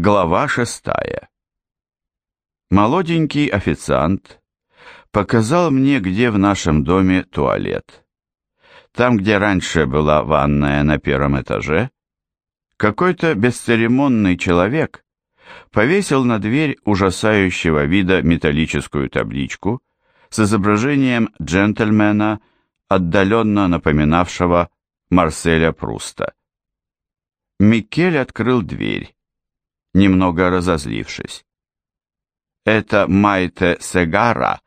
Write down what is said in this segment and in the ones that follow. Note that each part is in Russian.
Глава шестая. Молоденький официант показал мне, где в нашем доме туалет. Там, где раньше была ванная на первом этаже, какой-то бесцеремонный человек повесил на дверь ужасающего вида металлическую табличку с изображением джентльмена, отдаленно напоминавшего Марселя Пруста. Микель открыл дверь немного разозлившись. Эта Майте Сегара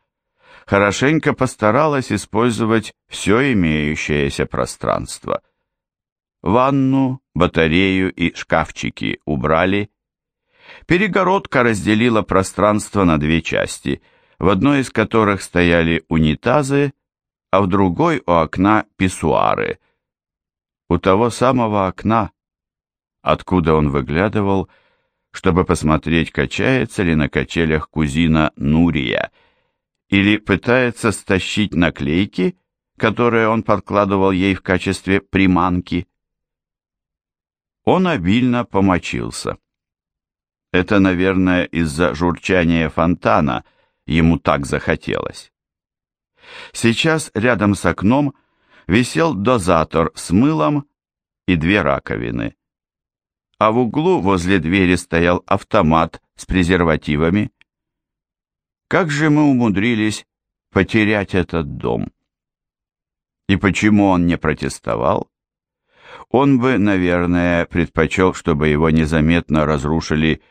хорошенько постаралась использовать все имеющееся пространство. Ванну, батарею и шкафчики убрали. Перегородка разделила пространство на две части, в одной из которых стояли унитазы, а в другой у окна писсуары. У того самого окна, откуда он выглядывал, чтобы посмотреть, качается ли на качелях кузина Нурия, или пытается стащить наклейки, которые он подкладывал ей в качестве приманки. Он обильно помочился. Это, наверное, из-за журчания фонтана ему так захотелось. Сейчас рядом с окном висел дозатор с мылом и две раковины а в углу возле двери стоял автомат с презервативами. Как же мы умудрились потерять этот дом? И почему он не протестовал? Он бы, наверное, предпочел, чтобы его незаметно разрушили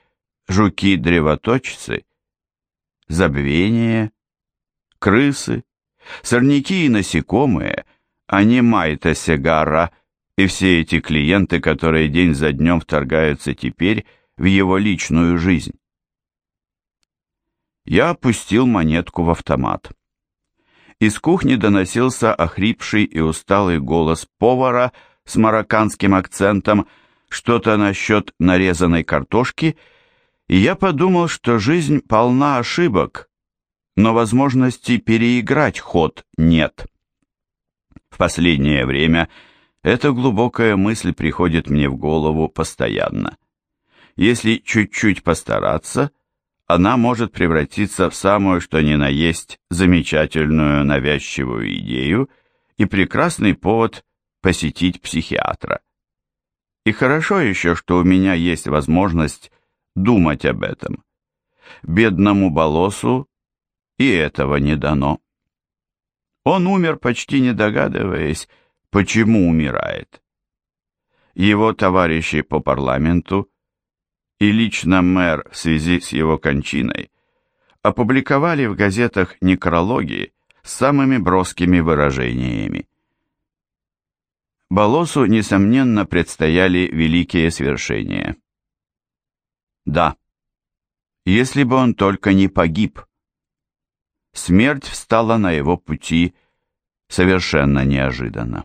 жуки-древоточцы, забвение, крысы, сорняки и насекомые, а не майта-сигара и все эти клиенты, которые день за днем вторгаются теперь в его личную жизнь. Я опустил монетку в автомат. Из кухни доносился охрипший и усталый голос повара с марокканским акцентом, что-то насчет нарезанной картошки, и я подумал, что жизнь полна ошибок, но возможности переиграть ход нет. В последнее время я эта глубокая мысль приходит мне в голову постоянно. Если чуть-чуть постараться, она может превратиться в самую что ни на есть замечательную навязчивую идею и прекрасный повод посетить психиатра. И хорошо еще, что у меня есть возможность думать об этом. Бедному Болосу и этого не дано. Он умер, почти не догадываясь, почему умирает. Его товарищи по парламенту и лично мэр в связи с его кончиной опубликовали в газетах некрологи с самыми броскими выражениями. Болосу, несомненно, предстояли великие свершения. Да, если бы он только не погиб. Смерть встала на его пути совершенно неожиданно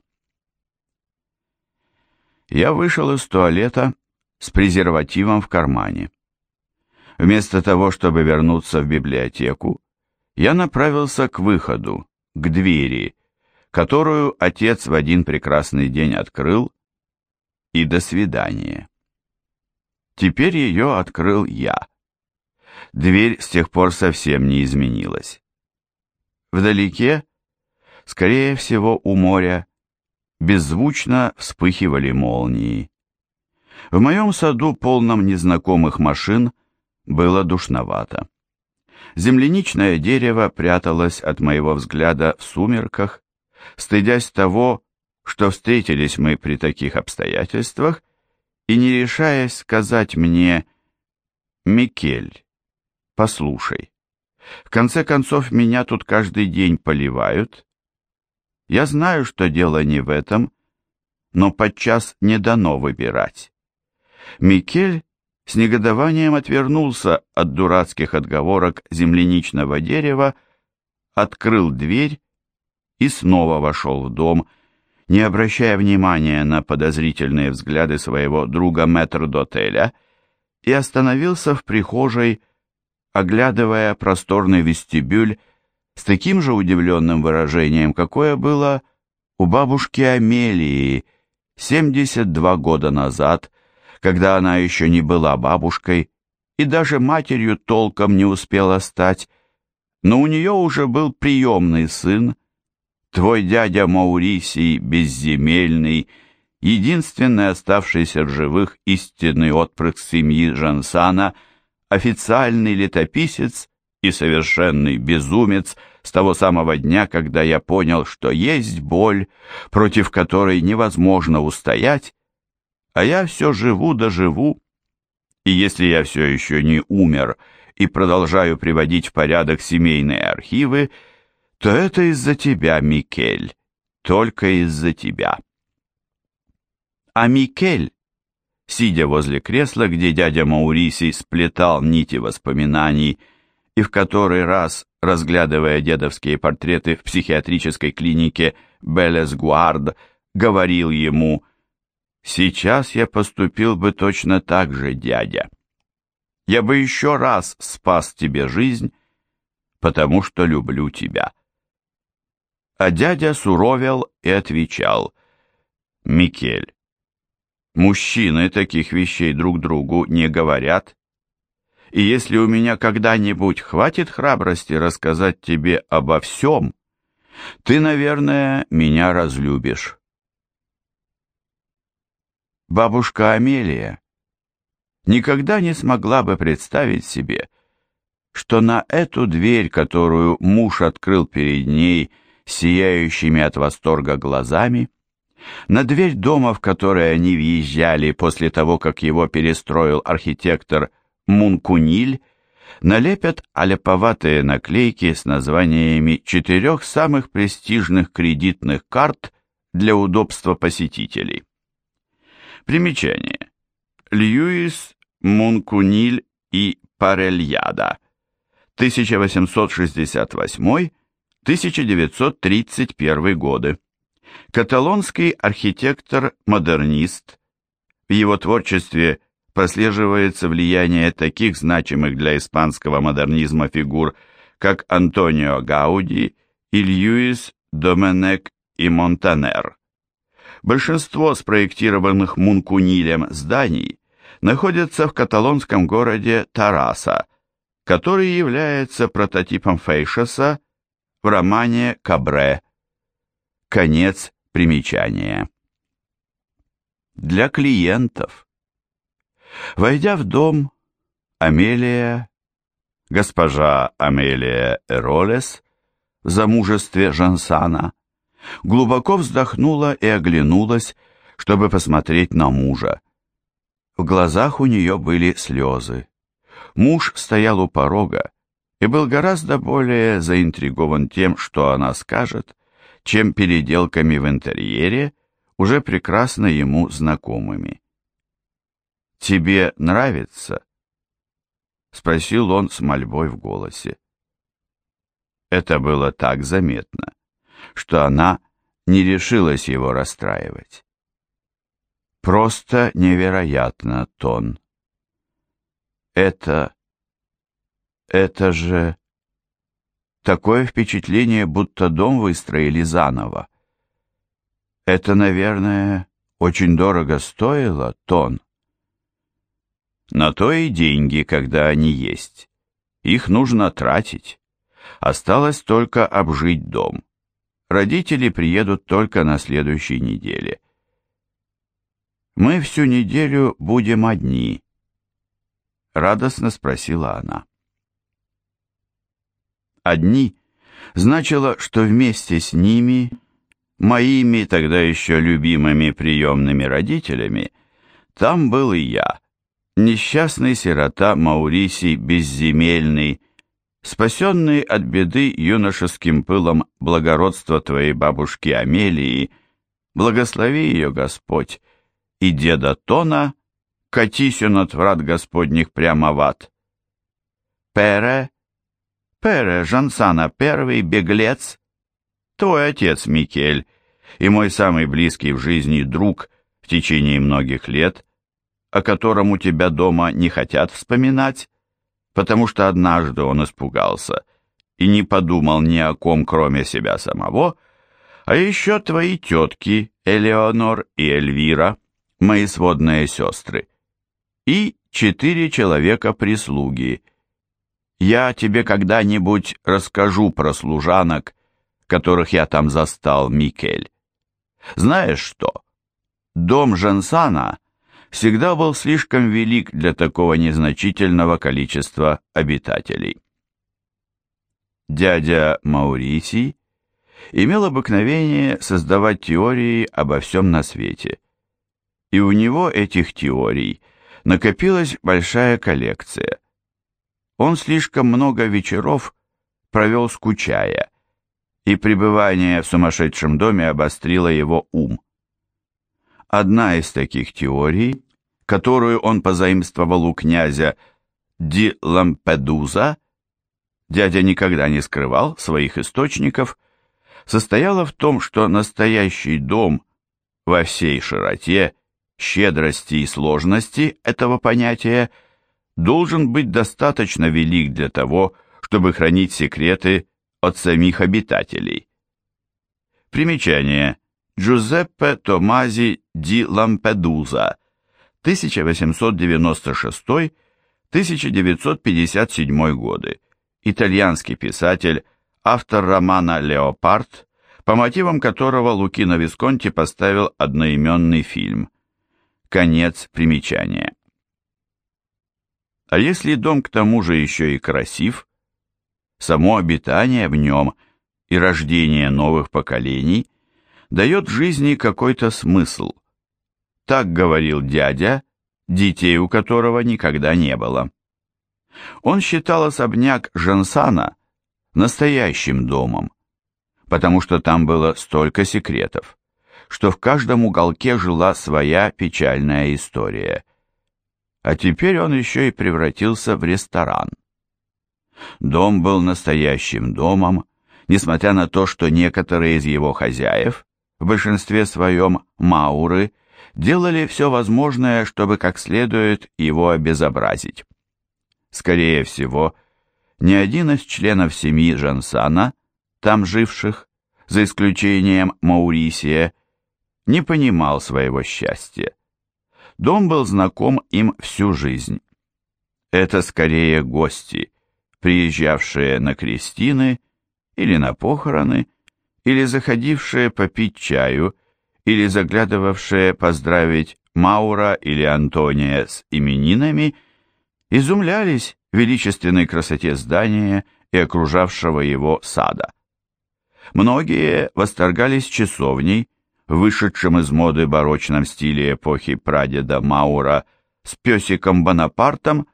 я вышел из туалета с презервативом в кармане. Вместо того, чтобы вернуться в библиотеку, я направился к выходу, к двери, которую отец в один прекрасный день открыл, и до свидания. Теперь ее открыл я. Дверь с тех пор совсем не изменилась. Вдалеке, скорее всего, у моря, беззвучно вспыхивали молнии. В моем саду, полном незнакомых машин, было душновато. Земляничное дерево пряталось от моего взгляда в сумерках, стыдясь того, что встретились мы при таких обстоятельствах, и не решаясь сказать мне «Микель, послушай, в конце концов меня тут каждый день поливают, я знаю, что дело не в этом, но подчас не дано выбирать. Микель с негодованием отвернулся от дурацких отговорок земляничного дерева, открыл дверь и снова вошел в дом, не обращая внимания на подозрительные взгляды своего друга метрдотеля, и остановился в прихожей, оглядывая просторный вестибюль с таким же удивленным выражением, какое было у бабушки Амелии 72 года назад, когда она еще не была бабушкой и даже матерью толком не успела стать, но у нее уже был приемный сын, твой дядя Маурисий безземельный, единственный оставшийся в живых истинный отпрыск семьи Жансана, официальный летописец и совершенный безумец с того самого дня, когда я понял, что есть боль, против которой невозможно устоять, а я все живу да живу, и если я все еще не умер и продолжаю приводить в порядок семейные архивы, то это из-за тебя, Микель, только из-за тебя. А Микель, сидя возле кресла, где дядя Маурисий сплетал нити воспоминаний и в который раз, разглядывая дедовские портреты в психиатрической клинике Белес-Гуард, говорил ему «Сейчас я поступил бы точно так же, дядя» я бы еще раз спас тебе жизнь, потому что люблю тебя. А дядя суровел и отвечал, «Микель, мужчины таких вещей друг другу не говорят, и если у меня когда-нибудь хватит храбрости рассказать тебе обо всем, ты, наверное, меня разлюбишь». Бабушка Амелия никогда не смогла бы представить себе, что на эту дверь, которую муж открыл перед ней сияющими от восторга глазами, на дверь дома, в который они въезжали после того, как его перестроил архитектор Мункуниль, налепят аляповатые наклейки с названиями четырех самых престижных кредитных карт для удобства посетителей. Примечание. Льюис Мункуниль и Парельяда, 1868-1931 годы. Каталонский архитектор-модернист. В его творчестве прослеживается влияние таких значимых для испанского модернизма фигур, как Антонио Гауди и Льюис Доменек и Монтанер. Большинство спроектированных Мункунилем зданий находится в каталонском городе Тараса, который является прототипом Фейшеса в романе «Кабре». Конец примечания. Для клиентов. Войдя в дом, Амелия, госпожа Амелия Эролес, в замужестве Жансана, глубоко вздохнула и оглянулась, чтобы посмотреть на мужа. В глазах у нее были слезы. Муж стоял у порога и был гораздо более заинтригован тем, что она скажет, чем переделками в интерьере, уже прекрасно ему знакомыми. «Тебе нравится?» — спросил он с мольбой в голосе. Это было так заметно, что она не решилась его расстраивать. Просто невероятно, Тон. Это... это же... Такое впечатление, будто дом выстроили заново. Это, наверное, очень дорого стоило, Тон. На то и деньги, когда они есть. Их нужно тратить. Осталось только обжить дом. Родители приедут только на следующей неделе. «Мы всю неделю будем одни», — радостно спросила она. «Одни» значило, что вместе с ними, моими тогда еще любимыми приемными родителями, там был и я, несчастный сирота Маурисий Безземельный, спасенный от беды юношеским пылом благородства твоей бабушки Амелии, благослови ее Господь, и деда Тона, катись он от врат Господних прямо в ад. Пере, Пере, Жансана первый, беглец, твой отец Микель и мой самый близкий в жизни друг в течение многих лет, о котором у тебя дома не хотят вспоминать, потому что однажды он испугался и не подумал ни о ком, кроме себя самого, а еще твои тетки Элеонор и Эльвира — мои сводные сестры, и четыре человека прислуги. Я тебе когда-нибудь расскажу про служанок, которых я там застал, Микель. Знаешь что? Дом Жансана всегда был слишком велик для такого незначительного количества обитателей. Дядя Маурисий имел обыкновение создавать теории обо всем на свете. И у него этих теорий накопилась большая коллекция. Он слишком много вечеров провел скучая, и пребывание в сумасшедшем доме обострило его ум. Одна из таких теорий, которую он позаимствовал у князя Ди Лампедуза, дядя никогда не скрывал своих источников, состояла в том, что настоящий дом во всей широте, щедрости и сложности этого понятия должен быть достаточно велик для того, чтобы хранить секреты от самих обитателей. Примечание. Джузеппе Томази ди Лампедуза, 1896-1957 годы, итальянский писатель, автор романа «Леопард», по мотивам которого Лукино Висконти поставил одноименный фильм. Конец примечания. А если дом к тому же еще и красив, само обитание в нем и рождение новых поколений дает жизни какой-то смысл. Так говорил дядя, детей у которого никогда не было. Он считал особняк Жансана настоящим домом, потому что там было столько секретов, что в каждом уголке жила своя печальная история. А теперь он еще и превратился в ресторан. Дом был настоящим домом, несмотря на то, что некоторые из его хозяев, в большинстве своем мауры, делали все возможное, чтобы как следует его обезобразить. Скорее всего, ни один из членов семьи Жансана, там живших, за исключением Маурисия, не понимал своего счастья. Дом был знаком им всю жизнь. Это скорее гости, приезжавшие на крестины или на похороны, или заходившие попить чаю, или заглядывавшие поздравить Маура или Антония с именинами, изумлялись величественной красоте здания и окружавшего его сада. Многие восторгались часовней, вышедшим из моды барочном стиле эпохи прадеда Маура с песиком Бонапартом,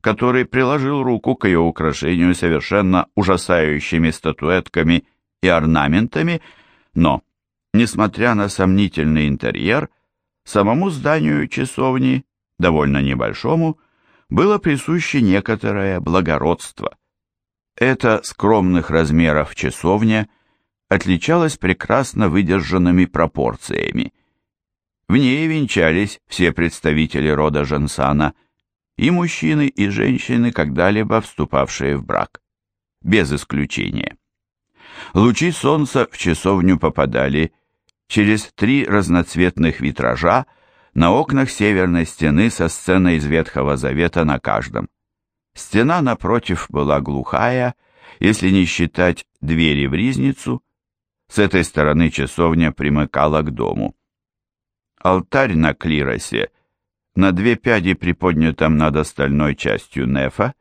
который приложил руку к ее украшению совершенно ужасающими статуэтками и орнаментами, но, несмотря на сомнительный интерьер, самому зданию часовни, довольно небольшому, было присуще некоторое благородство. Эта скромных размеров часовня отличалась прекрасно выдержанными пропорциями. В ней венчались все представители рода Жансана, и мужчины, и женщины, когда-либо вступавшие в брак, без исключения. Лучи солнца в часовню попадали через три разноцветных витража, на окнах северной стены со сценой из Ветхого Завета на каждом. Стена напротив была глухая, если не считать двери в ризницу. С этой стороны часовня примыкала к дому. Алтарь на клиросе, на две пяди приподнятом над остальной частью нефа,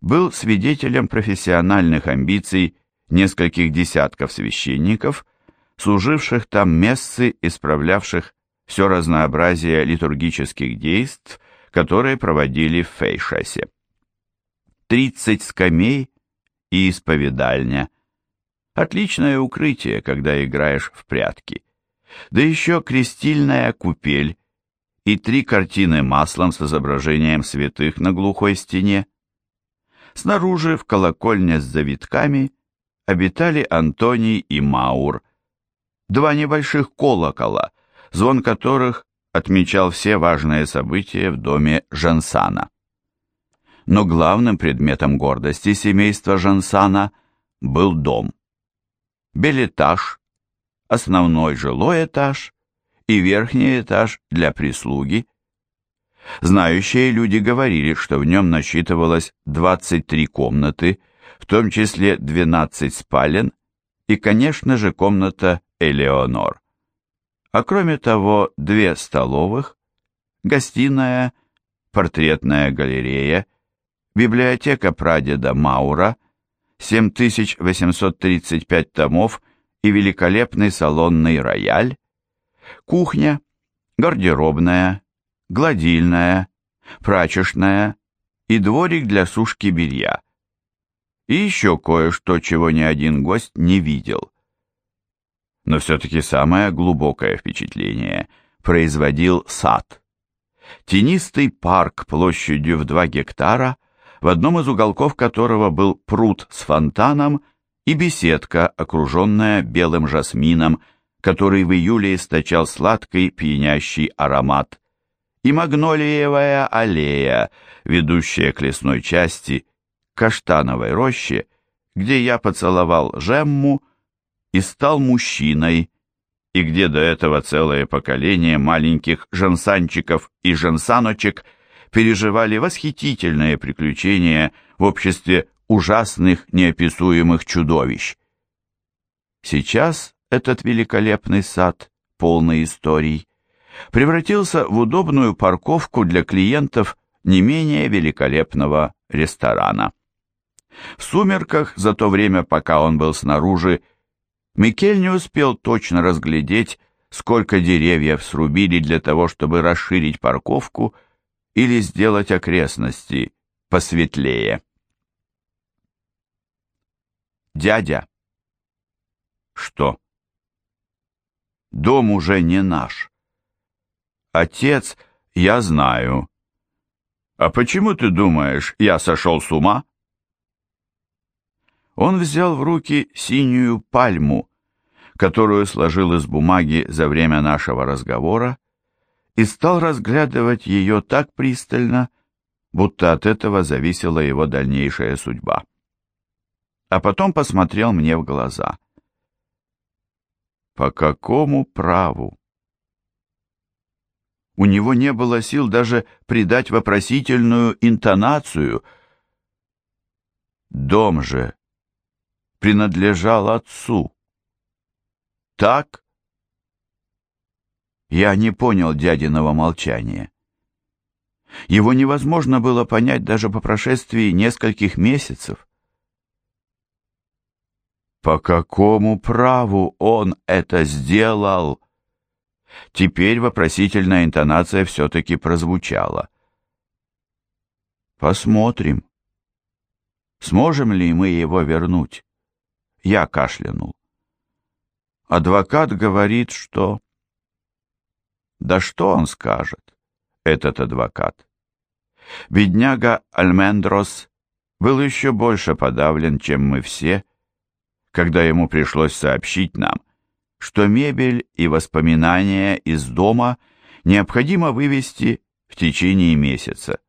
был свидетелем профессиональных амбиций нескольких десятков священников, служивших там мессы, исправлявших все разнообразие литургических действий, которые проводили в Фейшесе. Тридцать скамей и исповедальня. Отличное укрытие, когда играешь в прятки. Да еще крестильная купель и три картины маслом с изображением святых на глухой стене. Снаружи, в колокольне с завитками, обитали Антоний и Маур. Два небольших колокола, звон которых отмечал все важные события в доме Жансана. Но главным предметом гордости семейства Жансана был дом. Белетаж, основной жилой этаж и верхний этаж для прислуги. Знающие люди говорили, что в нем насчитывалось 23 комнаты, в том числе 12 спален и, конечно же, комната Элеонор. А кроме того, две столовых, гостиная, портретная галерея, библиотека прадеда Маура, 7835 томов и великолепный салонный рояль, кухня, гардеробная, гладильная, прачечная и дворик для сушки белья. И еще кое-что, чего ни один гость не видел. Но все-таки самое глубокое впечатление производил сад. Тенистый парк площадью в 2 гектара, в одном из уголков которого был пруд с фонтаном и беседка, окруженная белым жасмином, который в июле источал сладкий пьянящий аромат, и магнолиевая аллея, ведущая к лесной части, каштановой роще, где я поцеловал Жемму и стал мужчиной, и где до этого целое поколение маленьких жансанчиков и жансаночек переживали восхитительные приключения в обществе ужасных неописуемых чудовищ. Сейчас этот великолепный сад, полный историй, превратился в удобную парковку для клиентов не менее великолепного ресторана. В сумерках, за то время, пока он был снаружи, Микель не успел точно разглядеть, сколько деревьев срубили для того, чтобы расширить парковку или сделать окрестности посветлее. Дядя. Что? Дом уже не наш. Отец, я знаю. А почему ты думаешь, я сошел с ума? Он взял в руки синюю пальму, которую сложил из бумаги за время нашего разговора, и стал разглядывать ее так пристально, будто от этого зависела его дальнейшая судьба. А потом посмотрел мне в глаза. По какому праву? У него не было сил даже придать вопросительную интонацию. Дом же принадлежал отцу. Так? Я не понял дядиного молчания. Его невозможно было понять даже по прошествии нескольких месяцев. По какому праву он это сделал? Теперь вопросительная интонация все-таки прозвучала. Посмотрим. Сможем ли мы его вернуть? Я кашлянул. Адвокат говорит, что... Да что он скажет, этот адвокат? Бедняга Альмендрос был еще больше подавлен, чем мы все, когда ему пришлось сообщить нам, что мебель и воспоминания из дома необходимо вывести в течение месяца.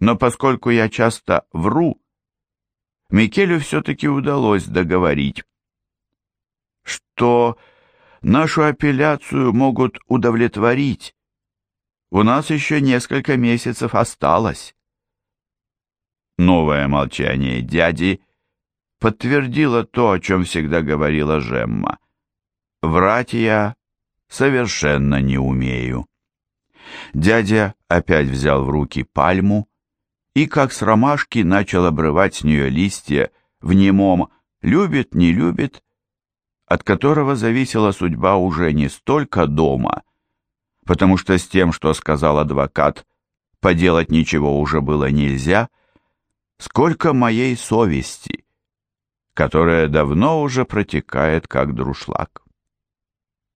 Но поскольку я часто вру, Микелю все-таки удалось договорить, что нашу апелляцию могут удовлетворить. У нас еще несколько месяцев осталось. Новое молчание дяди подтвердило то, о чем всегда говорила Жемма. Врать я совершенно не умею. Дядя опять взял в руки пальму и, как с ромашки, начал обрывать с нее листья в немом «любит, не любит», от которого зависела судьба уже не столько дома, потому что с тем, что сказал адвокат, поделать ничего уже было нельзя, сколько моей совести, которая давно уже протекает как друшлаг.